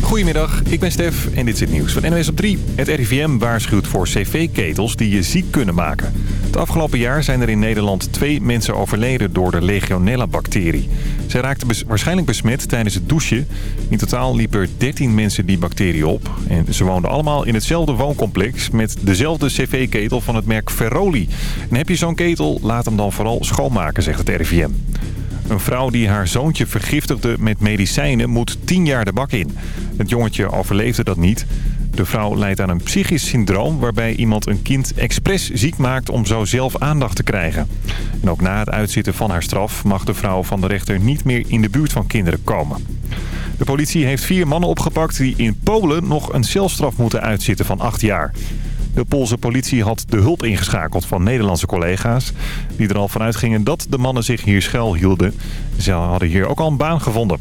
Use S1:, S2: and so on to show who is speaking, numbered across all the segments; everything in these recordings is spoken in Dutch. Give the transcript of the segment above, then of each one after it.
S1: Goedemiddag, ik ben Stef en dit is het nieuws van NOS op 3. Het RIVM waarschuwt voor cv-ketels die je ziek kunnen maken. Het afgelopen jaar zijn er in Nederland twee mensen overleden door de Legionella-bacterie. Zij raakten waarschijnlijk besmet tijdens het douchen. In totaal liepen er 13 mensen die bacterie op. En ze woonden allemaal in hetzelfde wooncomplex met dezelfde cv-ketel van het merk Ferroli. En heb je zo'n ketel, laat hem dan vooral schoonmaken, zegt het RIVM. Een vrouw die haar zoontje vergiftigde met medicijnen moet 10 jaar de bak in. Het jongetje overleefde dat niet. De vrouw leidt aan een psychisch syndroom waarbij iemand een kind expres ziek maakt om zo zelf aandacht te krijgen. En ook na het uitzitten van haar straf mag de vrouw van de rechter niet meer in de buurt van kinderen komen. De politie heeft vier mannen opgepakt die in Polen nog een celstraf moeten uitzitten van 8 jaar. De Poolse politie had de hulp ingeschakeld van Nederlandse collega's... die er al vanuit gingen dat de mannen zich hier schuil hielden. Ze hadden hier ook al een baan gevonden.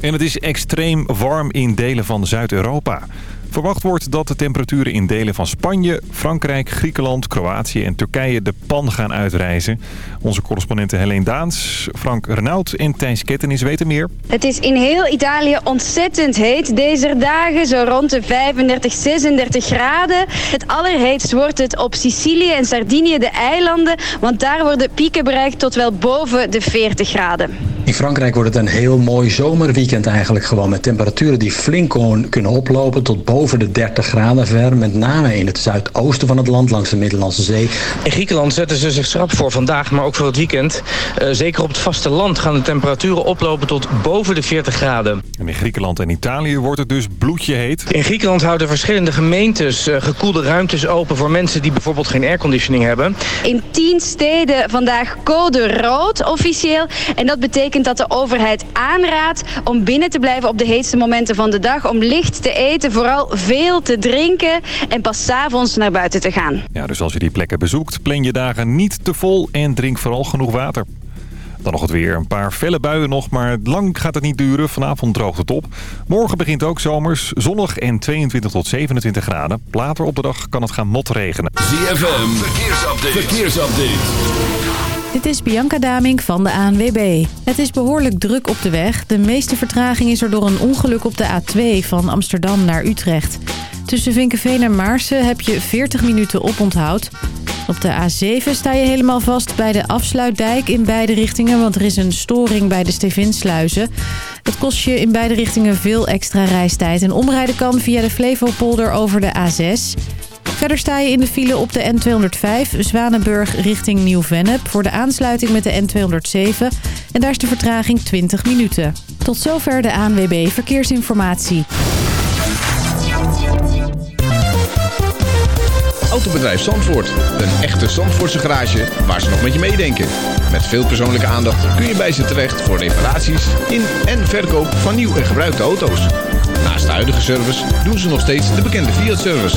S1: En het is extreem warm in delen van Zuid-Europa. Verwacht wordt dat de temperaturen in delen van Spanje, Frankrijk, Griekenland, Kroatië en Turkije de pan gaan uitreizen. Onze correspondenten Helene Daans, Frank Renaud en Thijs Kettenis weten meer.
S2: Het is in heel Italië ontzettend heet deze dagen, zo rond de 35, 36 graden. Het allerheetst wordt het op Sicilië en Sardinië, de eilanden, want daar worden pieken bereikt tot wel boven de 40 graden.
S3: In Frankrijk wordt het een heel mooi zomerweekend eigenlijk gewoon met temperaturen die flink kunnen oplopen tot boven de 30 graden ver. Met name in het zuidoosten van het land langs de Middellandse Zee.
S4: In Griekenland zetten ze zich schrap voor vandaag, maar ook voor het weekend. Uh, zeker op het vasteland gaan de temperaturen oplopen tot boven de 40 graden.
S1: En in Griekenland en Italië wordt het dus bloedje heet.
S4: In Griekenland houden verschillende gemeentes uh, gekoelde ruimtes open voor mensen die bijvoorbeeld geen airconditioning hebben.
S2: In 10 steden vandaag code rood officieel. En dat betekent dat de overheid aanraadt om binnen te blijven op de heetste momenten van de dag. Om licht te eten, vooral veel te drinken en pas s'avonds naar buiten te gaan.
S1: Ja, dus als je die plekken bezoekt, plan je dagen niet te vol en drink vooral genoeg water. Dan nog het weer. Een paar felle buien nog, maar lang gaat het niet duren. Vanavond droogt het op. Morgen begint ook zomers. Zonnig en 22 tot 27 graden. Later op de dag kan het gaan motregenen.
S5: ZFM, verkeersupdate. verkeersupdate.
S6: Dit is Bianca Daming van de ANWB. Het is behoorlijk druk op de weg. De meeste vertraging is er door een ongeluk op de A2 van Amsterdam naar Utrecht. Tussen Vinkenveen en Maarsen heb je 40 minuten oponthoud. Op de A7 sta je helemaal vast bij de afsluitdijk in beide richtingen... want er is een storing bij de Stevinsluizen. Het kost je in beide richtingen veel extra reistijd. En omrijden kan via de Flevopolder over de A6... Verder sta je in de file op de N205 Zwanenburg richting Nieuw-Vennep... voor de aansluiting met de N207. En daar is de vertraging 20 minuten. Tot zover de ANWB Verkeersinformatie.
S7: Autobedrijf Zandvoort. Een echte Zandvoortse garage waar ze nog met je meedenken. Met veel persoonlijke aandacht kun je bij ze terecht voor reparaties in en verkoop van nieuw en gebruikte auto's. Naast de huidige service doen ze nog steeds de bekende Fiat-service.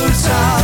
S8: motel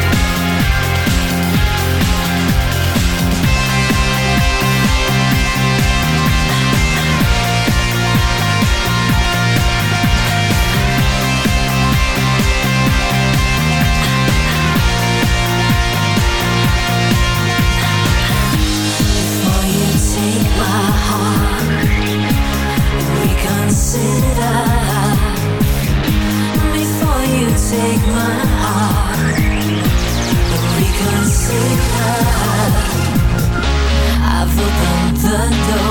S8: the
S9: door.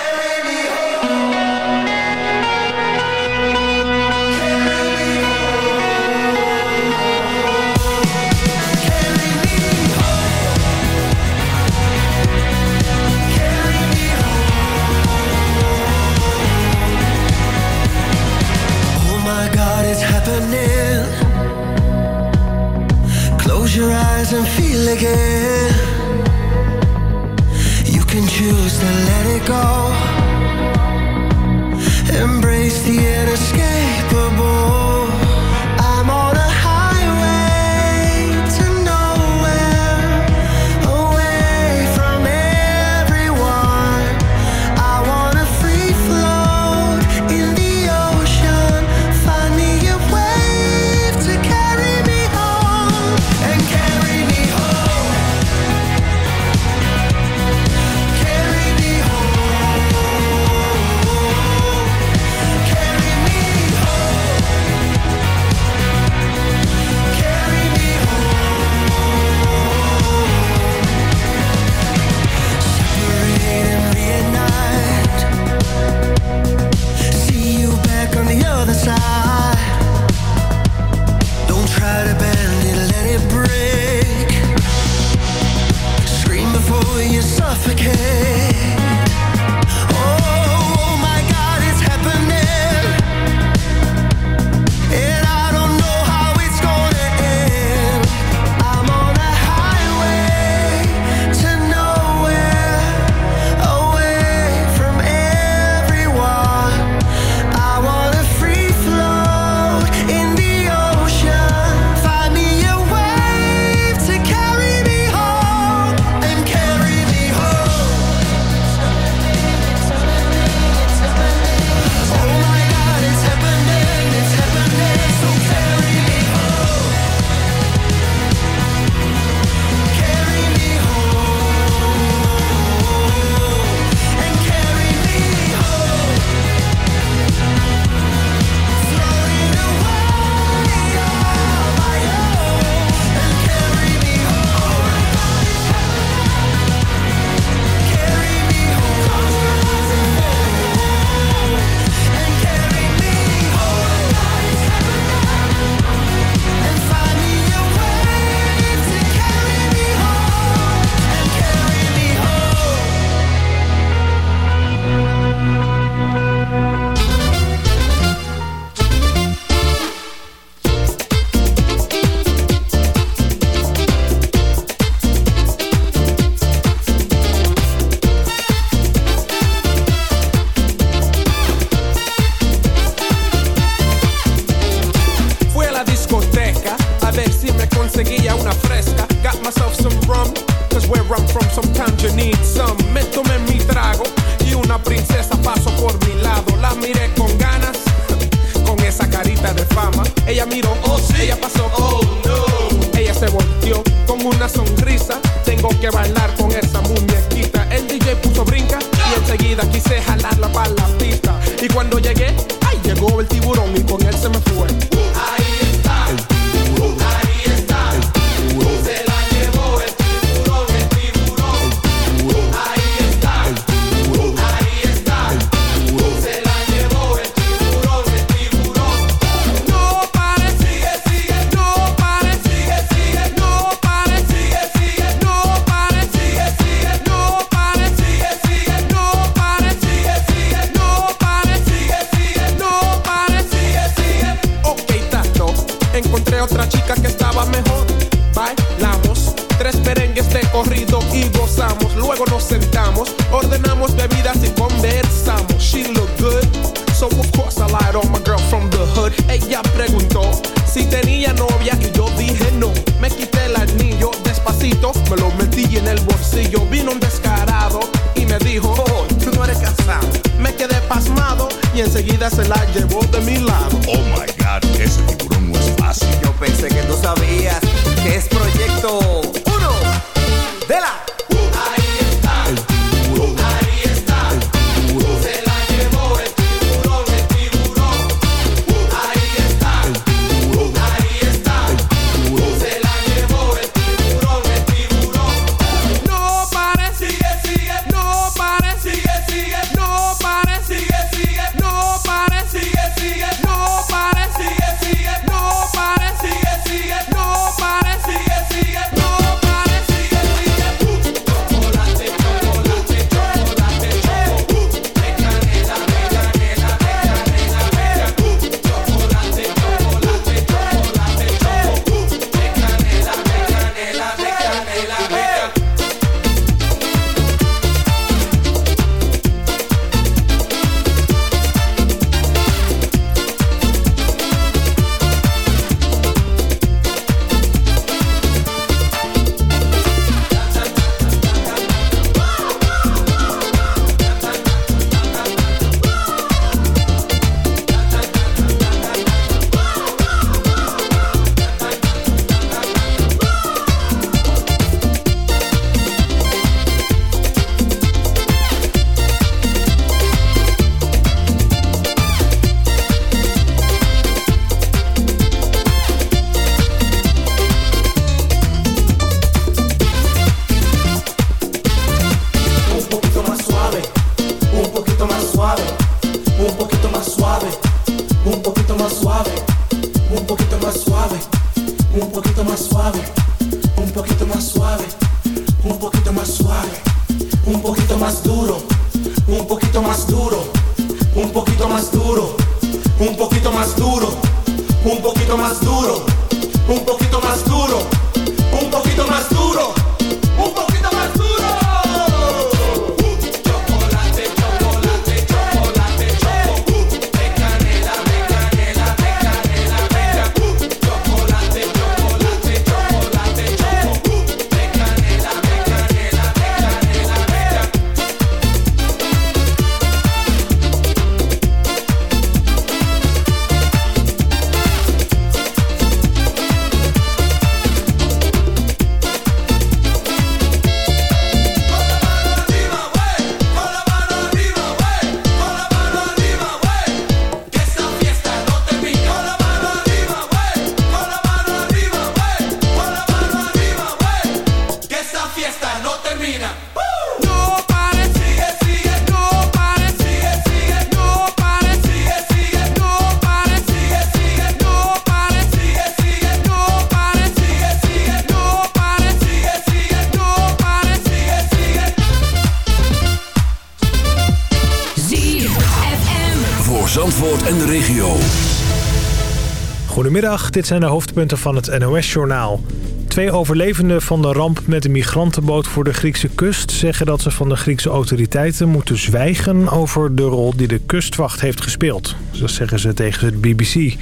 S10: Goedemiddag, dit zijn de hoofdpunten van het NOS-journaal. Twee overlevenden van de ramp met de migrantenboot voor de Griekse kust... zeggen dat ze van de Griekse autoriteiten moeten zwijgen... over de rol die de kustwacht heeft gespeeld. Dat zeggen ze tegen het BBC.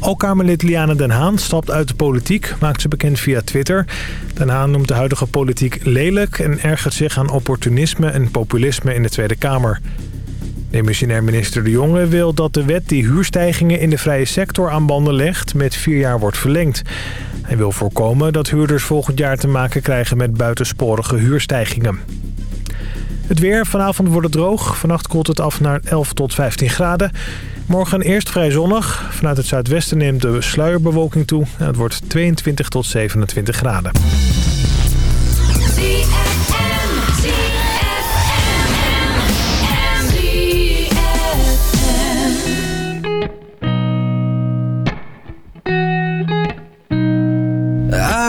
S10: Ook Kamerlid Liane Den Haan stapt uit de politiek, maakt ze bekend via Twitter. Den Haan noemt de huidige politiek lelijk... en ergert zich aan opportunisme en populisme in de Tweede Kamer. Demissionair minister De Jonge wil dat de wet die huurstijgingen in de vrije sector aan banden legt met vier jaar wordt verlengd. Hij wil voorkomen dat huurders volgend jaar te maken krijgen met buitensporige huurstijgingen. Het weer, vanavond wordt het droog. Vannacht koelt het af naar 11 tot 15 graden. Morgen eerst vrij zonnig. Vanuit het zuidwesten neemt de sluierbewolking toe. Het wordt 22 tot 27 graden.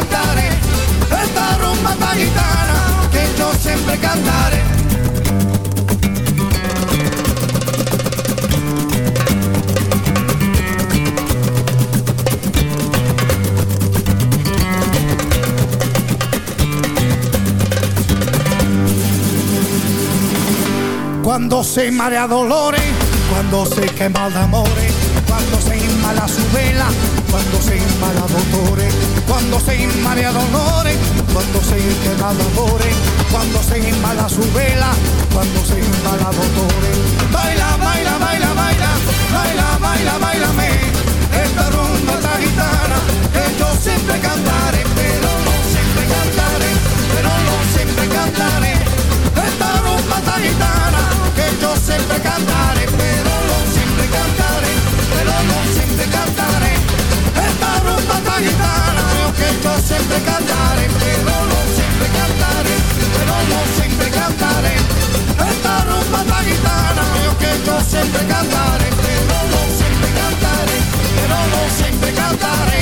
S11: esta rumba tan gitana que yo siempre cantaré. Cuando se marea dolores, cuando se quema el amor, cuando se inmala su vela, cuando se in mare a dolore, quando sei in mare a dolore, quando sei in dolore, su vela, cuando se in dolore. Baila, baila, baila, baila, baila, baila, baila me, esta rumba esta gitana, que yo siempre cantaré, pero no siempre cantaré, pero no siempre cantaré, esta rumba esta gitana, que yo siempre cantaré, pero no siempre cantaré, pero no siempre cantaré. Gitana, que yo siempre cantaré, pero no siempre cantaré, pero no siempre cantaré, esta rumba esta gitana, que yo siempre cantaré, pero no siempre cantaré, pero no siempre cantaré,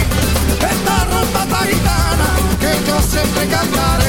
S11: esta rumba esta gitana, que yo siempre
S12: Once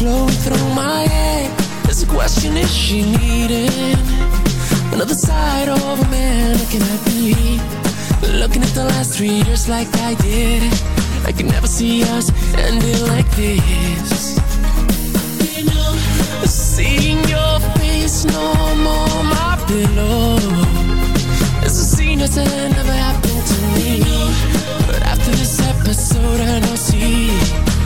S5: flowing through my head. There's a question, is she needing Another side of a man looking at me. Looking at the last three years like I did I could never see us ending like this. Seeing your face no more my pillow. It's a scene that never happened to me. But after this episode I don't see.